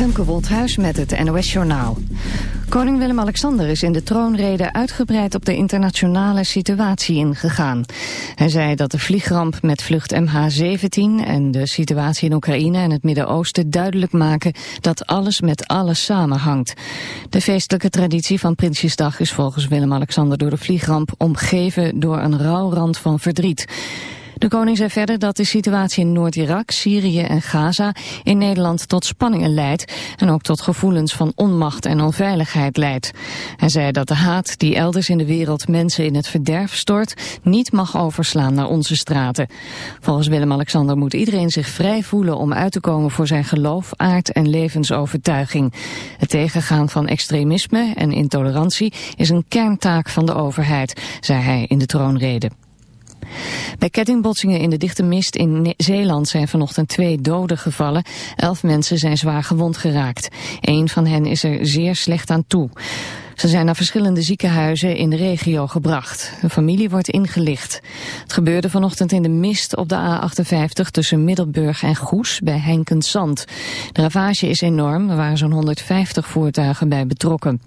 Femke Woldhuis met het NOS Journaal. Koning Willem-Alexander is in de troonrede uitgebreid op de internationale situatie ingegaan. Hij zei dat de vliegramp met vlucht MH17 en de situatie in Oekraïne en het Midden-Oosten duidelijk maken dat alles met alles samenhangt. De feestelijke traditie van Prinsjesdag is volgens Willem-Alexander door de vliegramp omgeven door een rouwrand van verdriet. De koning zei verder dat de situatie in Noord-Irak, Syrië en Gaza in Nederland tot spanningen leidt en ook tot gevoelens van onmacht en onveiligheid leidt. Hij zei dat de haat die elders in de wereld mensen in het verderf stort niet mag overslaan naar onze straten. Volgens Willem-Alexander moet iedereen zich vrij voelen om uit te komen voor zijn geloof, aard en levensovertuiging. Het tegengaan van extremisme en intolerantie is een kerntaak van de overheid, zei hij in de troonrede. Bij kettingbotsingen in de dichte mist in Zeeland zijn vanochtend twee doden gevallen. Elf mensen zijn zwaar gewond geraakt. Eén van hen is er zeer slecht aan toe. Ze zijn naar verschillende ziekenhuizen in de regio gebracht. De familie wordt ingelicht. Het gebeurde vanochtend in de mist op de A58 tussen Middelburg en Goes bij Henkensand. De ravage is enorm, er waren zo'n 150 voertuigen bij betrokken.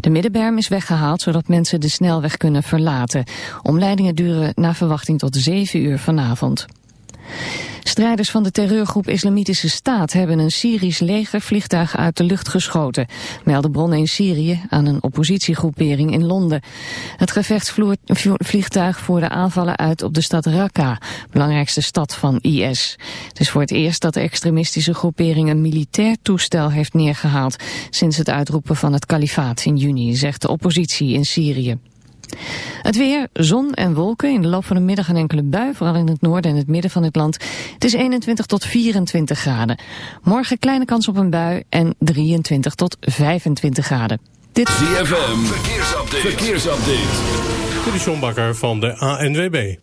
De middenberm is weggehaald zodat mensen de snelweg kunnen verlaten. Omleidingen duren naar verwachting tot 7 uur vanavond. Strijders van de terreurgroep Islamitische Staat hebben een Syrisch legervliegtuig uit de lucht geschoten, melden bronnen in Syrië aan een oppositiegroepering in Londen. Het gevechtsvliegtuig voerde aanvallen uit op de stad Raqqa, belangrijkste stad van IS. Het is voor het eerst dat de extremistische groepering een militair toestel heeft neergehaald sinds het uitroepen van het kalifaat in juni, zegt de oppositie in Syrië. Het weer, zon en wolken. In de loop van de middag een enkele bui, vooral in het noorden en het midden van het land. Het is 21 tot 24 graden. Morgen kleine kans op een bui en 23 tot 25 graden. Dit ZFM, verkeersupdate. verkeersupdate. Dit is Bakker van de ANWB.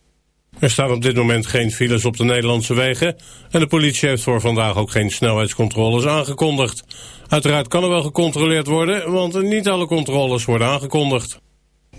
Er staan op dit moment geen files op de Nederlandse wegen... en de politie heeft voor vandaag ook geen snelheidscontroles aangekondigd. Uiteraard kan er wel gecontroleerd worden, want niet alle controles worden aangekondigd.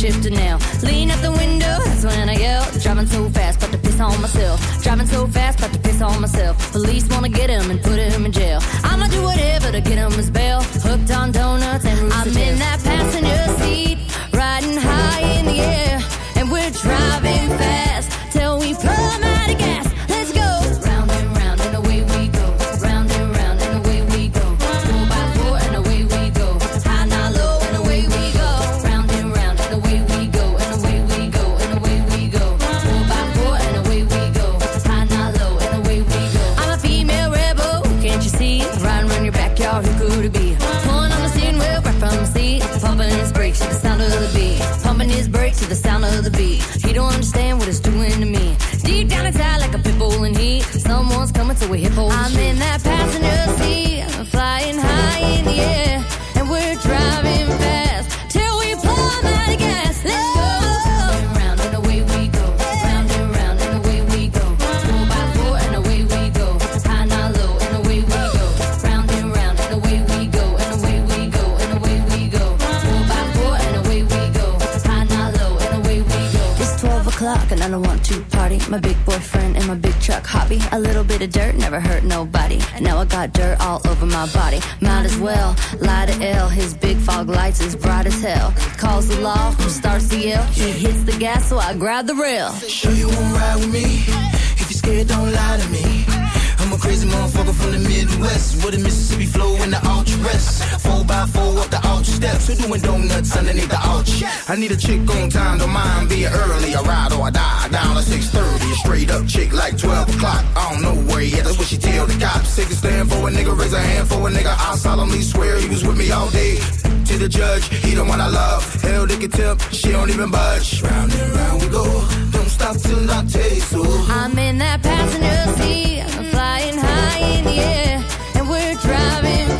shifter now. Lean out the window, that's when I yell. Driving so fast, but to piss on myself. Driving so fast, but to piss on myself. Police wanna get him and put him in jail. I'ma do whatever to get him his bail. Hooked on donuts and I'm in that hobby. A little bit of dirt never hurt nobody. Now I got dirt all over my body. Might as well lie to L. His big fog lights is bright as hell. Calls the law, starts the yell. He hits the gas, so I grab the rail. Sure you won't ride with me? If you're scared, don't lie to me. I'm a crazy motherfucker from the Midwest with a Mississippi flow and the ultra rest. Four by four up the ultra steps. Who doing donuts underneath the arch? I need a chick on time, don't mind being early. I ride or I die. Down to 6:30, a straight up chick like 12 o'clock. What she tell the cops. Take a stand for a nigga, raise a hand for a nigga. I solemnly swear he was with me all day. To the judge, he the one I love. Hell, they can tip, she don't even budge. Round and round we go. Don't stop till I taste so. I'm in that passenger seat, flying high in the air, and we're driving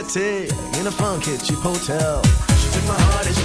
city in a fun kitchen hotel. She took my heart and she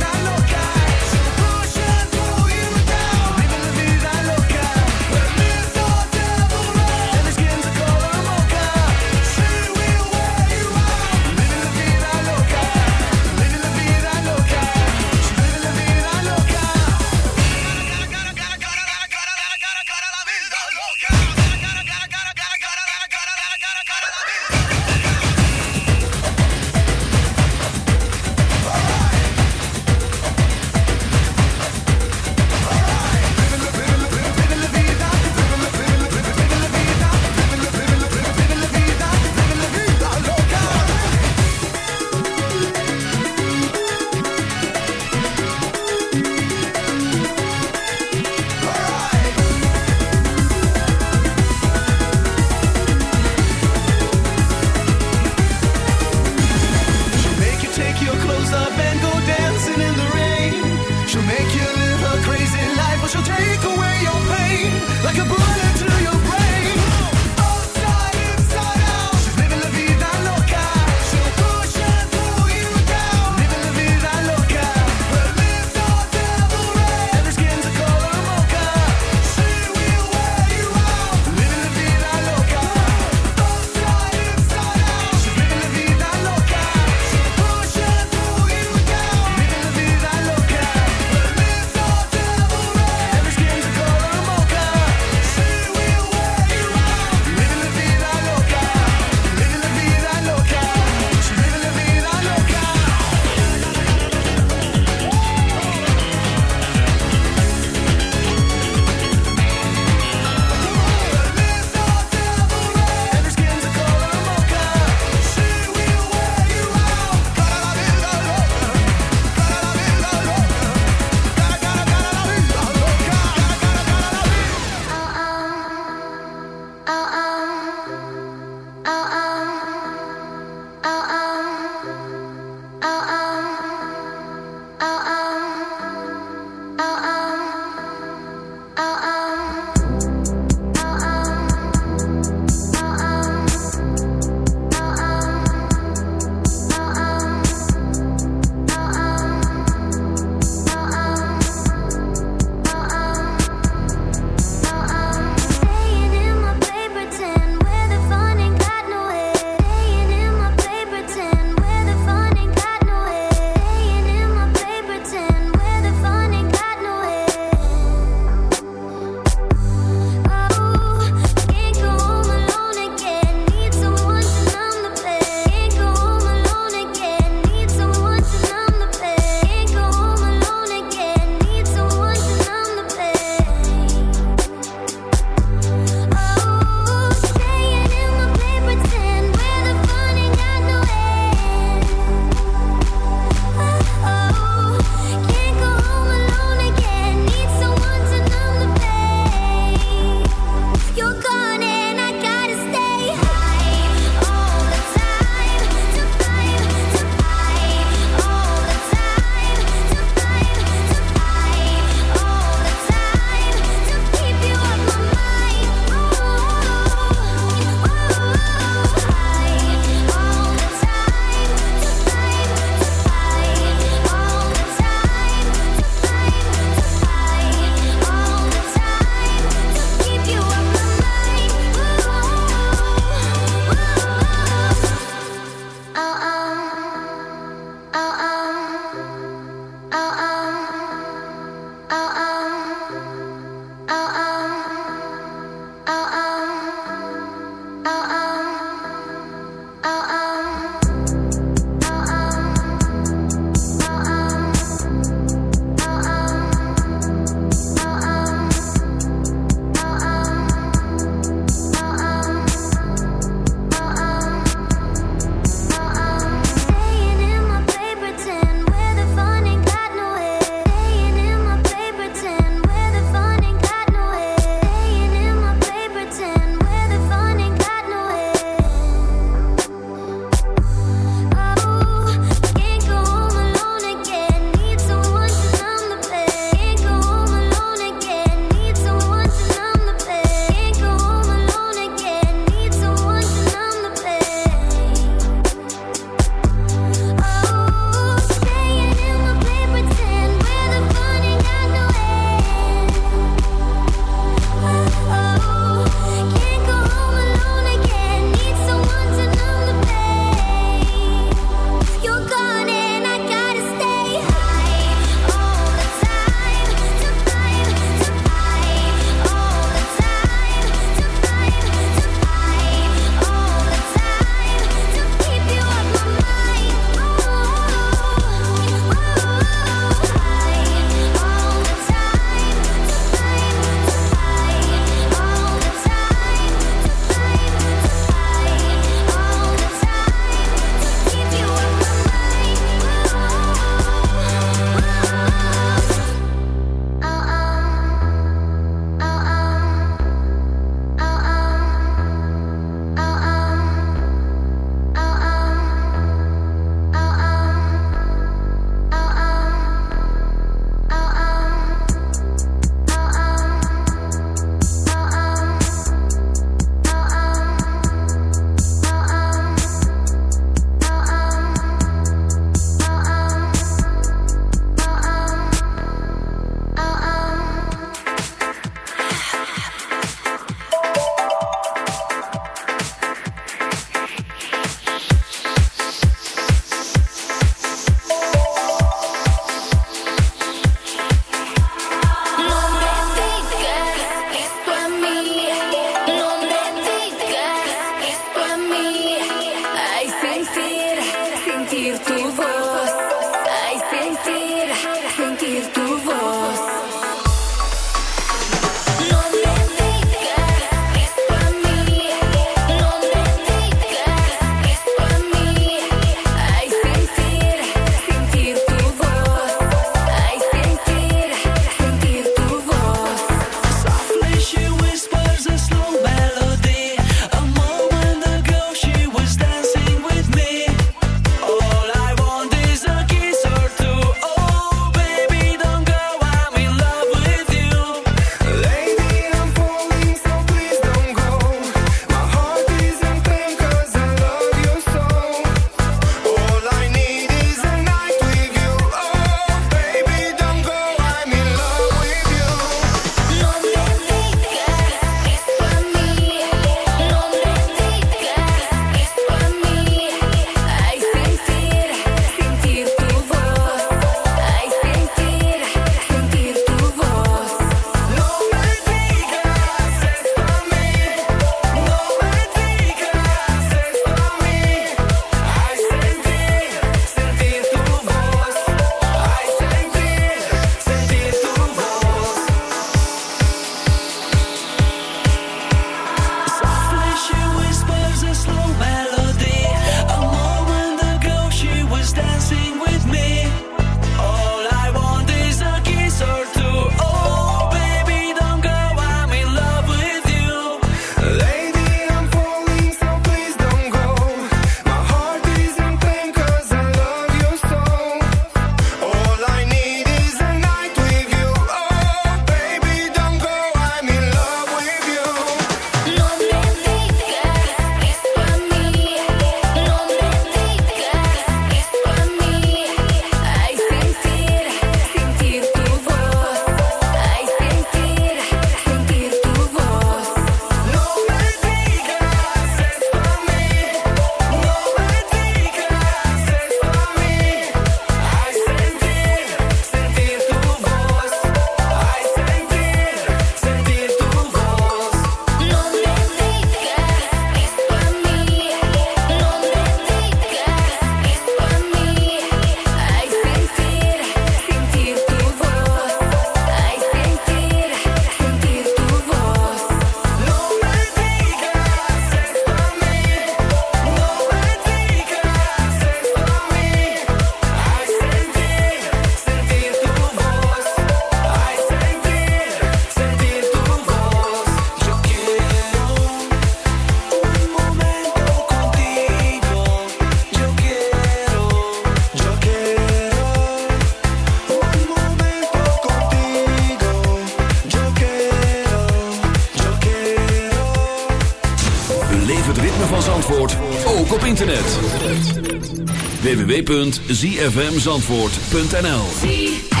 www.zfmzandvoort.nl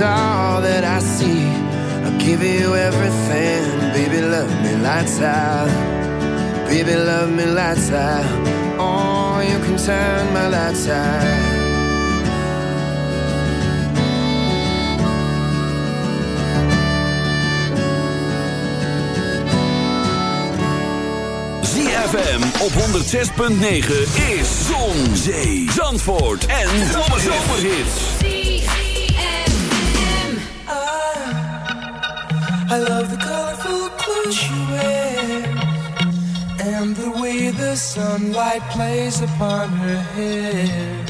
All that I see. I'll give you everything, baby. Love me lights out, baby. Love me lights out. Oh, you can turn my lights out. ZFM op 106.9 is Zon, Zee, Zandvoort en Zomerhits. I love the colorful clothes you wear and the way the sunlight plays upon her hair.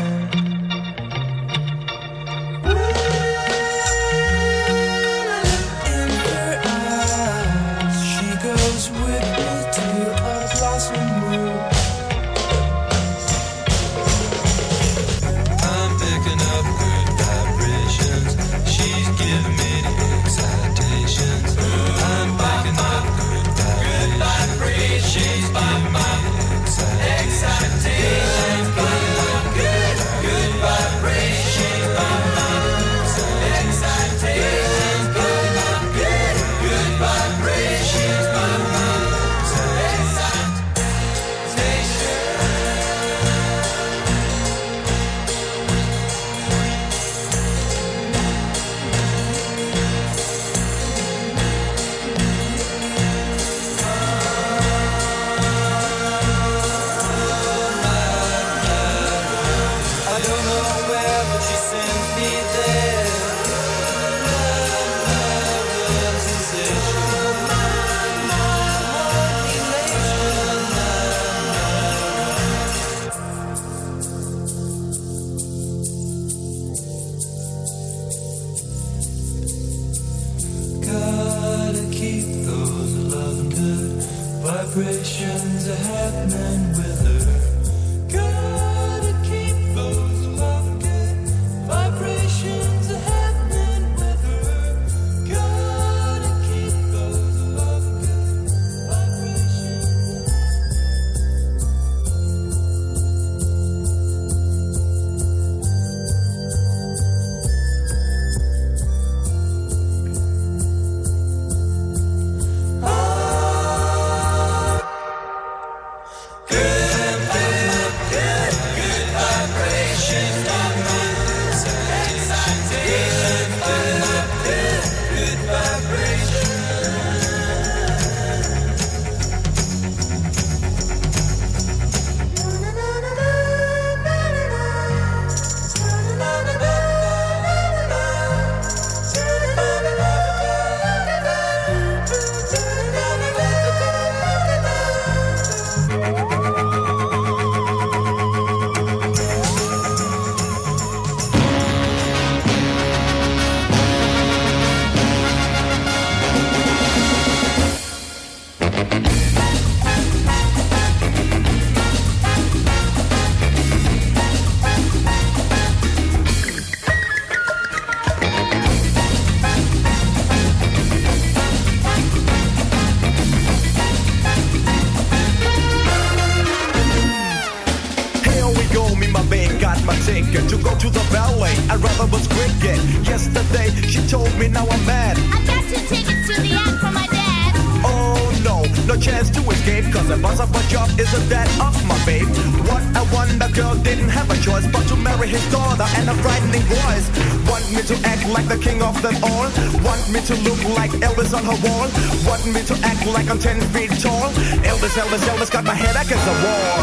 Got my head against the wall.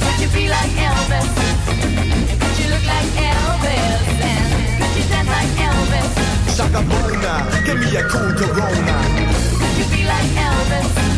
Could you be like Elvis? Could you look like Elvis? And could you dance like Elvis? Shaka Bona, give me a cool Corona. Could you be like Elvis?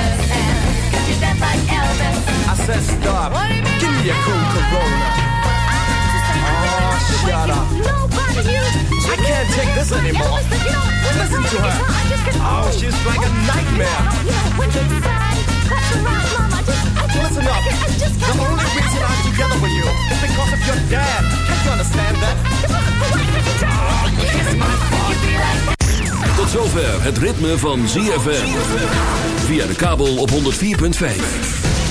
I said stop. Give me a cool Corona. Oh, shut up. I can't take this anymore. Listen to her. Oh, she's like a nightmare. Listen up. The only reason I'm together with you is because of your dad. Can't you understand that? Kiss my butt. Tot zover het ritme van ZFM. Via de kabel op 104.5.